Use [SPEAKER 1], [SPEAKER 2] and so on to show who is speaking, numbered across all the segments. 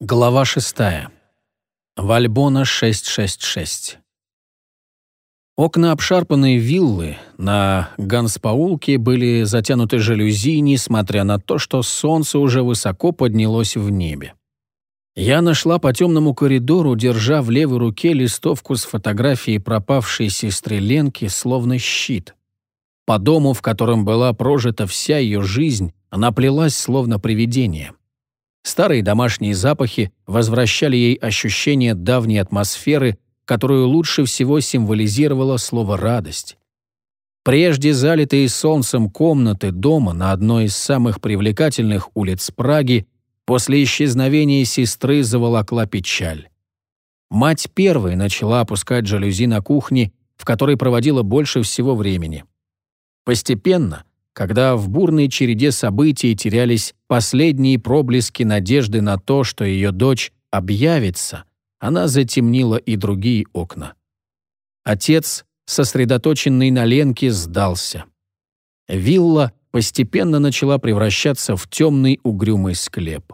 [SPEAKER 1] Глава 6. Вальбона 666. Окна обшарпанной виллы на Ганспаулке были затянуты жалюзи, несмотря на то, что солнце уже высоко поднялось в небе. Я нашла по темному коридору, держа в левой руке листовку с фотографией пропавшей сестры Ленки, словно щит. По дому, в котором была прожита вся ее жизнь, она плелась, словно привидение. Старые домашние запахи возвращали ей ощущение давней атмосферы, которую лучше всего символизировало слово «радость». Прежде залитые солнцем комнаты дома на одной из самых привлекательных улиц Праги после исчезновения сестры заволокла печаль. Мать первой начала опускать жалюзи на кухне, в которой проводила больше всего времени. Постепенно когда в бурной череде событий терялись последние проблески надежды на то, что ее дочь объявится, она затемнила и другие окна. Отец, сосредоточенный на Ленке, сдался. Вилла постепенно начала превращаться в темный угрюмый склеп.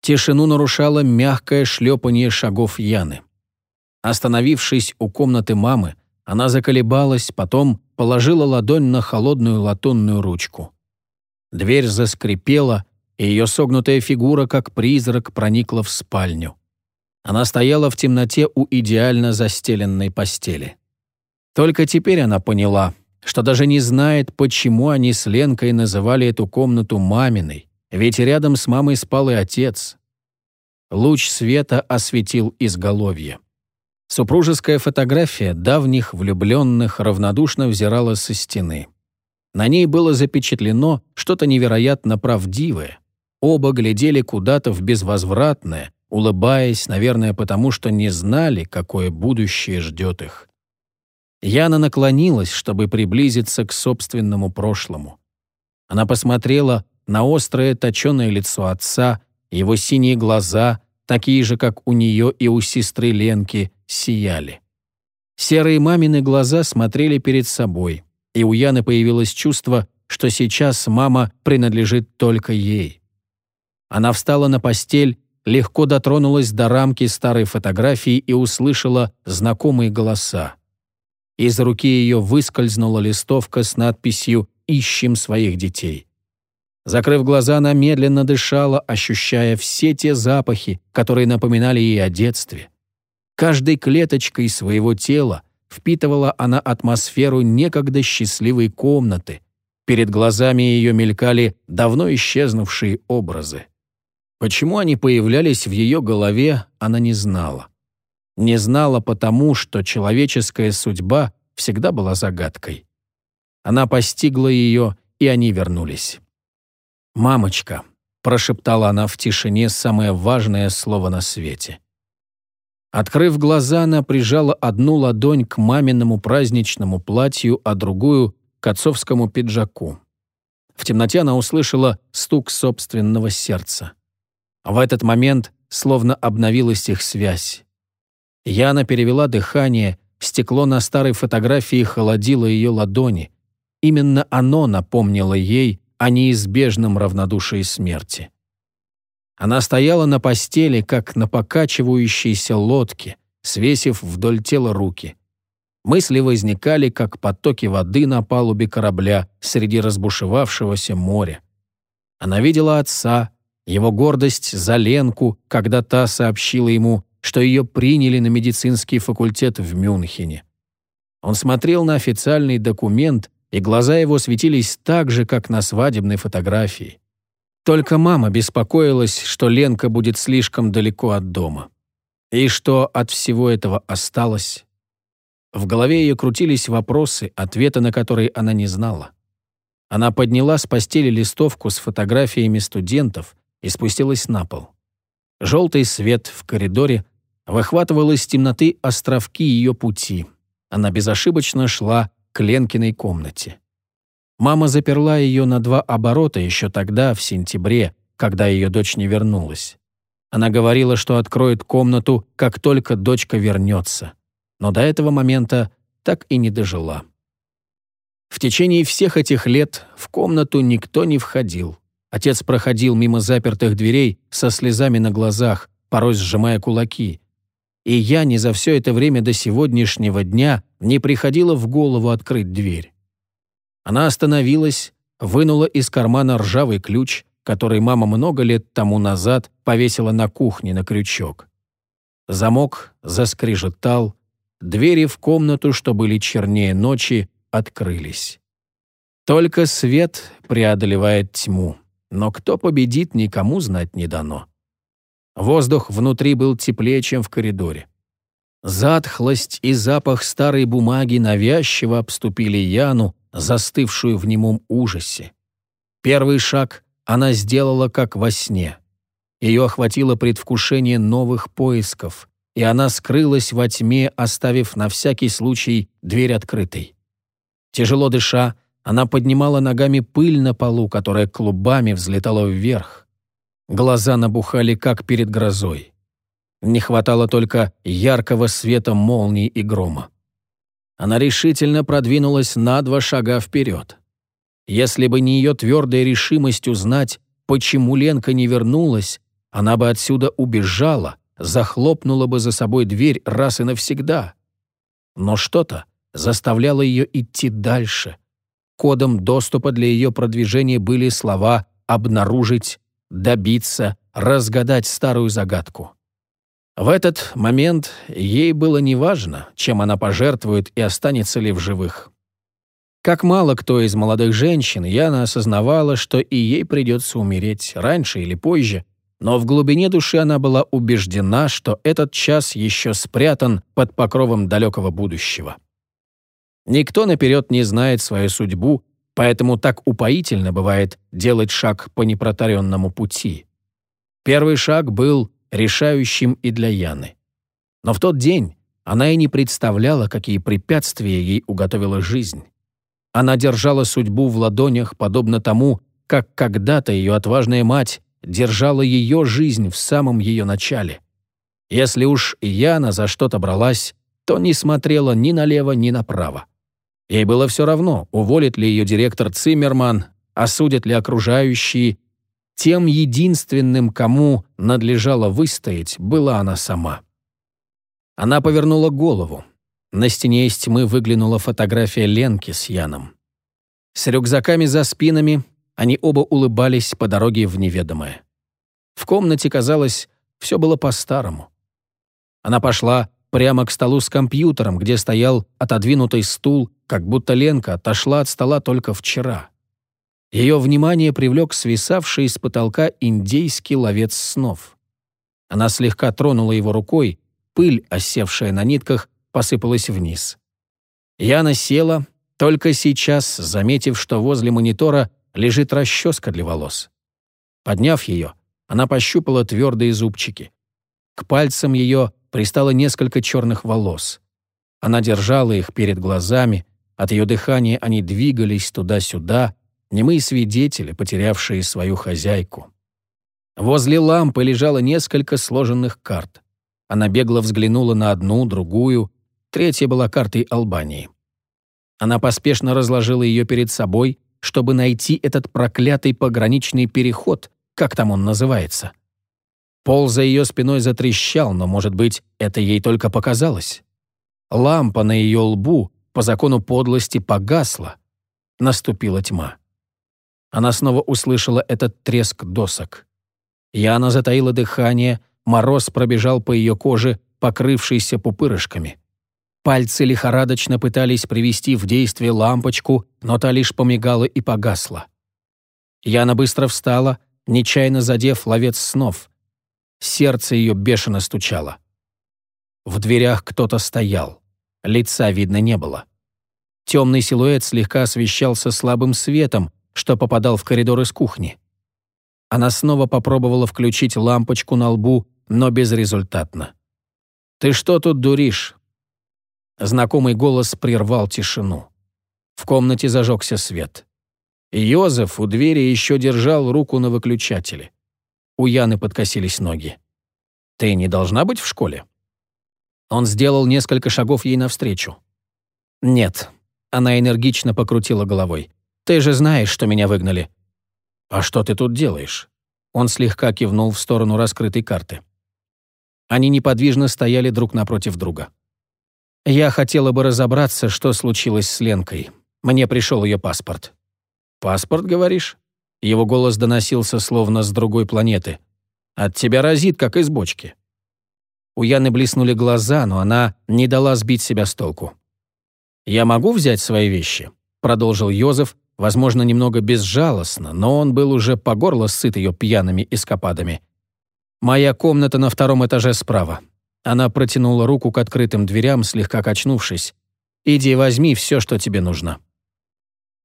[SPEAKER 1] Тишину нарушало мягкое шлепание шагов Яны. Остановившись у комнаты мамы, она заколебалась, потом положила ладонь на холодную латунную ручку. Дверь заскрипела, и ее согнутая фигура, как призрак, проникла в спальню. Она стояла в темноте у идеально застеленной постели. Только теперь она поняла, что даже не знает, почему они с Ленкой называли эту комнату маминой, ведь рядом с мамой спал и отец. Луч света осветил изголовье. Супружеская фотография давних влюбленных равнодушно взирала со стены. На ней было запечатлено что-то невероятно правдивое. Оба глядели куда-то в безвозвратное, улыбаясь, наверное, потому что не знали, какое будущее ждет их. Яна наклонилась, чтобы приблизиться к собственному прошлому. Она посмотрела на острое точеное лицо отца, его синие глаза, такие же, как у нее и у сестры Ленки, сияли. Серые мамины глаза смотрели перед собой, и у Яны появилось чувство, что сейчас мама принадлежит только ей. Она встала на постель, легко дотронулась до рамки старой фотографии и услышала знакомые голоса. Из руки ее выскользнула листовка с надписью «Ищем своих детей». Закрыв глаза, она медленно дышала, ощущая все те запахи, которые напоминали ей о детстве. Каждой клеточкой своего тела впитывала она атмосферу некогда счастливой комнаты. Перед глазами ее мелькали давно исчезнувшие образы. Почему они появлялись в ее голове, она не знала. Не знала потому, что человеческая судьба всегда была загадкой. Она постигла ее, и они вернулись. «Мамочка», — прошептала она в тишине самое важное слово на свете. Открыв глаза, она прижала одну ладонь к маминому праздничному платью, а другую — к отцовскому пиджаку. В темноте она услышала стук собственного сердца. В этот момент словно обновилась их связь. Яна перевела дыхание, стекло на старой фотографии холодило ее ладони. Именно оно напомнило ей о неизбежном равнодушии смерти. Она стояла на постели, как на покачивающейся лодке, свесив вдоль тела руки. Мысли возникали, как потоки воды на палубе корабля среди разбушевавшегося моря. Она видела отца, его гордость за Ленку, когда та сообщила ему, что ее приняли на медицинский факультет в Мюнхене. Он смотрел на официальный документ, и глаза его светились так же, как на свадебной фотографии. Только мама беспокоилась, что Ленка будет слишком далеко от дома. И что от всего этого осталось? В голове ее крутились вопросы, ответа на которые она не знала. Она подняла с постели листовку с фотографиями студентов и спустилась на пол. Желтый свет в коридоре выхватывал из темноты островки ее пути. Она безошибочно шла к Ленкиной комнате. Мама заперла ее на два оборота еще тогда, в сентябре, когда ее дочь не вернулась. Она говорила, что откроет комнату, как только дочка вернется. Но до этого момента так и не дожила. В течение всех этих лет в комнату никто не входил. Отец проходил мимо запертых дверей со слезами на глазах, порой сжимая кулаки. И я не за все это время до сегодняшнего дня не приходила в голову открыть дверь. Она остановилась, вынула из кармана ржавый ключ, который мама много лет тому назад повесила на кухне на крючок. Замок заскрежетал, двери в комнату, что были чернее ночи, открылись. Только свет преодолевает тьму, но кто победит, никому знать не дано. Воздух внутри был теплее, чем в коридоре. Затхлость и запах старой бумаги навязчиво обступили Яну, застывшую в немом ужасе. Первый шаг она сделала как во сне. Ее охватило предвкушение новых поисков, и она скрылась во тьме, оставив на всякий случай дверь открытой. Тяжело дыша, она поднимала ногами пыль на полу, которая клубами взлетала вверх. Глаза набухали, как перед грозой. Не хватало только яркого света молний и грома. Она решительно продвинулась на два шага вперед. Если бы не ее твердая решимость узнать, почему Ленка не вернулась, она бы отсюда убежала, захлопнула бы за собой дверь раз и навсегда. Но что-то заставляло ее идти дальше. Кодом доступа для ее продвижения были слова «обнаружить», «добиться», «разгадать старую загадку». В этот момент ей было неважно, чем она пожертвует и останется ли в живых. Как мало кто из молодых женщин, Яна осознавала, что и ей придется умереть раньше или позже, но в глубине души она была убеждена, что этот час еще спрятан под покровом далекого будущего. Никто наперед не знает свою судьбу, поэтому так упоительно бывает делать шаг по непротаренному пути. Первый шаг был решающим и для Яны. Но в тот день она и не представляла, какие препятствия ей уготовила жизнь. Она держала судьбу в ладонях, подобно тому, как когда-то ее отважная мать держала ее жизнь в самом ее начале. Если уж Яна за что-то бралась, то не смотрела ни налево, ни направо. Ей было все равно, уволит ли ее директор Циммерман, осудят ли окружающие. Тем единственным, кому надлежало выстоять, была она сама. Она повернула голову. На стене из тьмы выглянула фотография Ленки с Яном. С рюкзаками за спинами они оба улыбались по дороге в неведомое. В комнате, казалось, все было по-старому. Она пошла прямо к столу с компьютером, где стоял отодвинутый стул, как будто Ленка отошла от стола только вчера. Ее внимание привлек свисавший с потолка индейский ловец снов. Она слегка тронула его рукой, пыль, осевшая на нитках, посыпалась вниз. Яна села, только сейчас заметив, что возле монитора лежит расческа для волос. Подняв ее, она пощупала твердые зубчики. К пальцам ее пристало несколько черных волос. Она держала их перед глазами, от ее дыхания они двигались туда-сюда, немые свидетели, потерявшие свою хозяйку. Возле лампы лежало несколько сложенных карт. Она бегло взглянула на одну, другую, третья была картой Албании. Она поспешно разложила ее перед собой, чтобы найти этот проклятый пограничный переход, как там он называется. Пол за ее спиной затрещал, но, может быть, это ей только показалось. Лампа на ее лбу по закону подлости погасла. Наступила тьма. Она снова услышала этот треск досок. Яна затаила дыхание, мороз пробежал по ее коже, покрывшейся пупырышками. Пальцы лихорадочно пытались привести в действие лампочку, но та лишь помигала и погасла. Яна быстро встала, нечаянно задев ловец снов. Сердце ее бешено стучало. В дверях кто-то стоял. Лица видно не было. Темный силуэт слегка освещался слабым светом, что попадал в коридор из кухни. Она снова попробовала включить лампочку на лбу, но безрезультатно. «Ты что тут дуришь?» Знакомый голос прервал тишину. В комнате зажегся свет. Йозеф у двери еще держал руку на выключателе. У Яны подкосились ноги. «Ты не должна быть в школе?» Он сделал несколько шагов ей навстречу. «Нет». Она энергично покрутила головой. «Ты же знаешь, что меня выгнали». «А что ты тут делаешь?» Он слегка кивнул в сторону раскрытой карты. Они неподвижно стояли друг напротив друга. «Я хотела бы разобраться, что случилось с Ленкой. Мне пришел ее паспорт». «Паспорт, говоришь?» Его голос доносился словно с другой планеты. «От тебя разит, как из бочки». У Яны блеснули глаза, но она не дала сбить себя с толку. «Я могу взять свои вещи?» — продолжил Йозеф, возможно, немного безжалостно, но он был уже по горло сыт ее пьяными эскападами. «Моя комната на втором этаже справа». Она протянула руку к открытым дверям, слегка качнувшись. «Иди возьми все, что тебе нужно».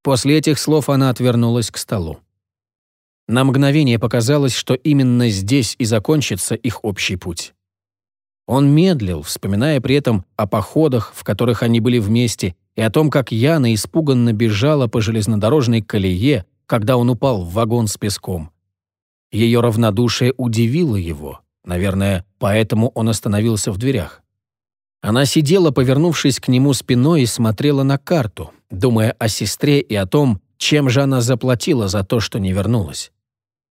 [SPEAKER 1] После этих слов она отвернулась к столу. На мгновение показалось, что именно здесь и закончится их общий путь. Он медлил, вспоминая при этом о походах, в которых они были вместе, и о том, как Яна испуганно бежала по железнодорожной колее, когда он упал в вагон с песком. Ее равнодушие удивило его. Наверное, поэтому он остановился в дверях. Она сидела, повернувшись к нему спиной, и смотрела на карту, думая о сестре и о том, чем же она заплатила за то, что не вернулась.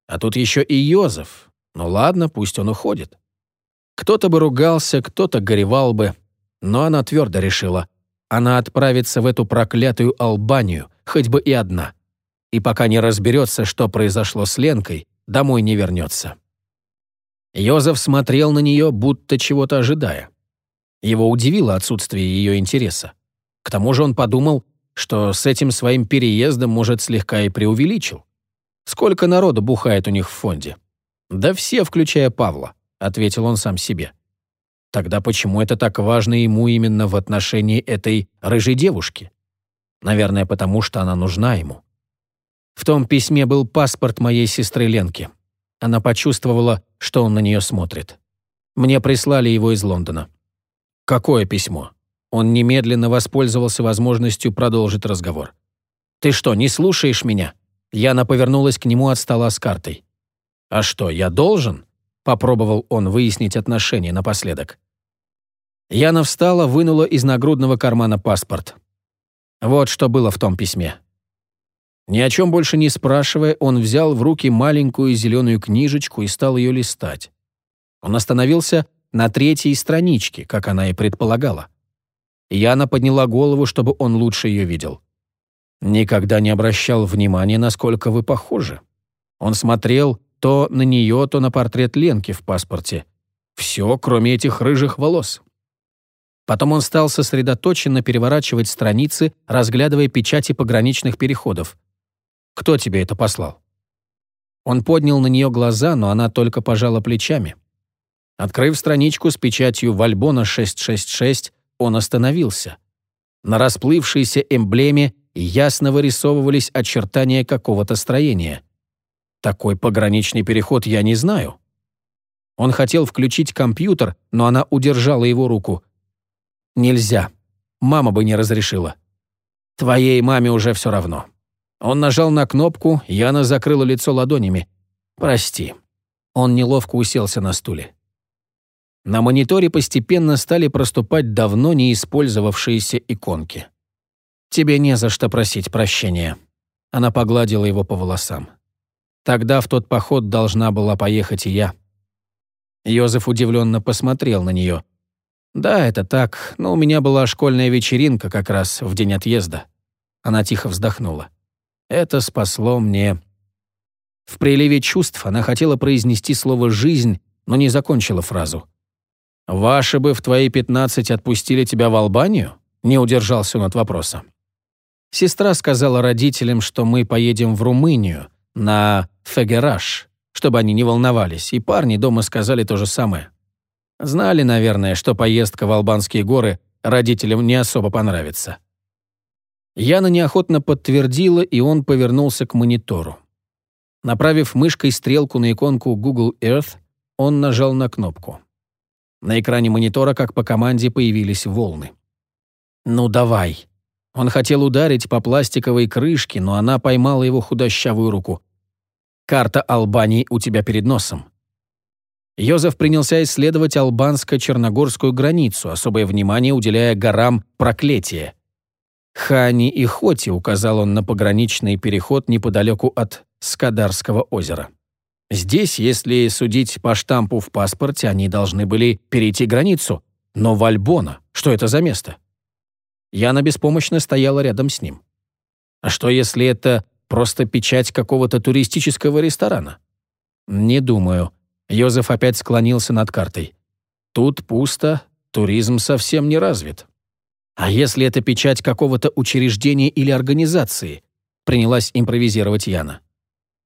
[SPEAKER 1] А тут еще и Йозеф. Ну ладно, пусть он уходит. Кто-то бы ругался, кто-то горевал бы. Но она твердо решила. Она отправится в эту проклятую Албанию, хоть бы и одна. И пока не разберется, что произошло с Ленкой, домой не вернется. Йозеф смотрел на нее, будто чего-то ожидая. Его удивило отсутствие ее интереса. К тому же он подумал, что с этим своим переездом, может, слегка и преувеличил. Сколько народу бухает у них в фонде? Да все, включая Павла, ответил он сам себе. Тогда почему это так важно ему именно в отношении этой рыжей девушки? Наверное, потому что она нужна ему. В том письме был паспорт моей сестры Ленки. Она почувствовала, что он на нее смотрит. Мне прислали его из Лондона. Какое письмо? Он немедленно воспользовался возможностью продолжить разговор. «Ты что, не слушаешь меня?» Яна повернулась к нему от стола с картой. «А что, я должен?» Попробовал он выяснить отношения напоследок. Яна встала, вынула из нагрудного кармана паспорт. Вот что было в том письме. Ни о чем больше не спрашивая, он взял в руки маленькую зеленую книжечку и стал ее листать. Он остановился на третьей страничке, как она и предполагала. Яна подняла голову, чтобы он лучше ее видел. «Никогда не обращал внимания, насколько вы похожи». Он смотрел то на нее, то на портрет Ленки в паспорте. Все, кроме этих рыжих волос. Потом он стал сосредоточенно переворачивать страницы, разглядывая печати пограничных переходов. Кто тебе это послал?» Он поднял на нее глаза, но она только пожала плечами. Открыв страничку с печатью Вальбона 666, он остановился. На расплывшейся эмблеме ясно вырисовывались очертания какого-то строения. Такой пограничный переход я не знаю. Он хотел включить компьютер, но она удержала его руку. «Нельзя. Мама бы не разрешила. Твоей маме уже все равно». Он нажал на кнопку, Яна закрыла лицо ладонями. «Прости». Он неловко уселся на стуле. На мониторе постепенно стали проступать давно не использовавшиеся иконки. «Тебе не за что просить прощения». Она погладила его по волосам. «Тогда в тот поход должна была поехать и я». Йозеф удивленно посмотрел на нее. «Да, это так, но у меня была школьная вечеринка как раз в день отъезда». Она тихо вздохнула. Это спасло мне. В приливе чувств она хотела произнести слово «жизнь», но не закончила фразу. «Ваши бы в твои пятнадцать отпустили тебя в Албанию?» Не удержался он от вопроса. Сестра сказала родителям, что мы поедем в Румынию, на Фегераш, чтобы они не волновались, и парни дома сказали то же самое. Знали, наверное, что поездка в Албанские горы родителям не особо понравится. Яна неохотно подтвердила, и он повернулся к монитору. Направив мышкой стрелку на иконку Google Earth, он нажал на кнопку. На экране монитора, как по команде, появились волны. «Ну давай». Он хотел ударить по пластиковой крышке, но она поймала его худощавую руку. «Карта Албании у тебя перед носом». Йозеф принялся исследовать албанско-черногорскую границу, особое внимание уделяя горам Проклетия. Хани и Хоти указал он на пограничный переход неподалеку от Скадарского озера. Здесь, если судить по штампу в паспорте, они должны были перейти границу. Но Вальбона, что это за место? Яна беспомощно стояла рядом с ним. А что, если это просто печать какого-то туристического ресторана? Не думаю. Йозеф опять склонился над картой. Тут пусто, туризм совсем не развит. А если это печать какого-то учреждения или организации? Принялась импровизировать Яна.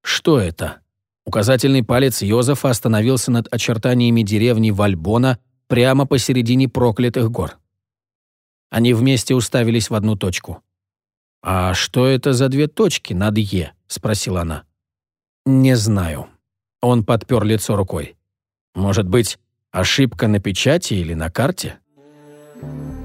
[SPEAKER 1] Что это? Указательный палец Йозефа остановился над очертаниями деревни Вальбона прямо посередине проклятых гор. Они вместе уставились в одну точку. «А что это за две точки над «Е»?» — спросила она. «Не знаю». Он подпер лицо рукой. «Может быть, ошибка на печати или на карте?» Thank you.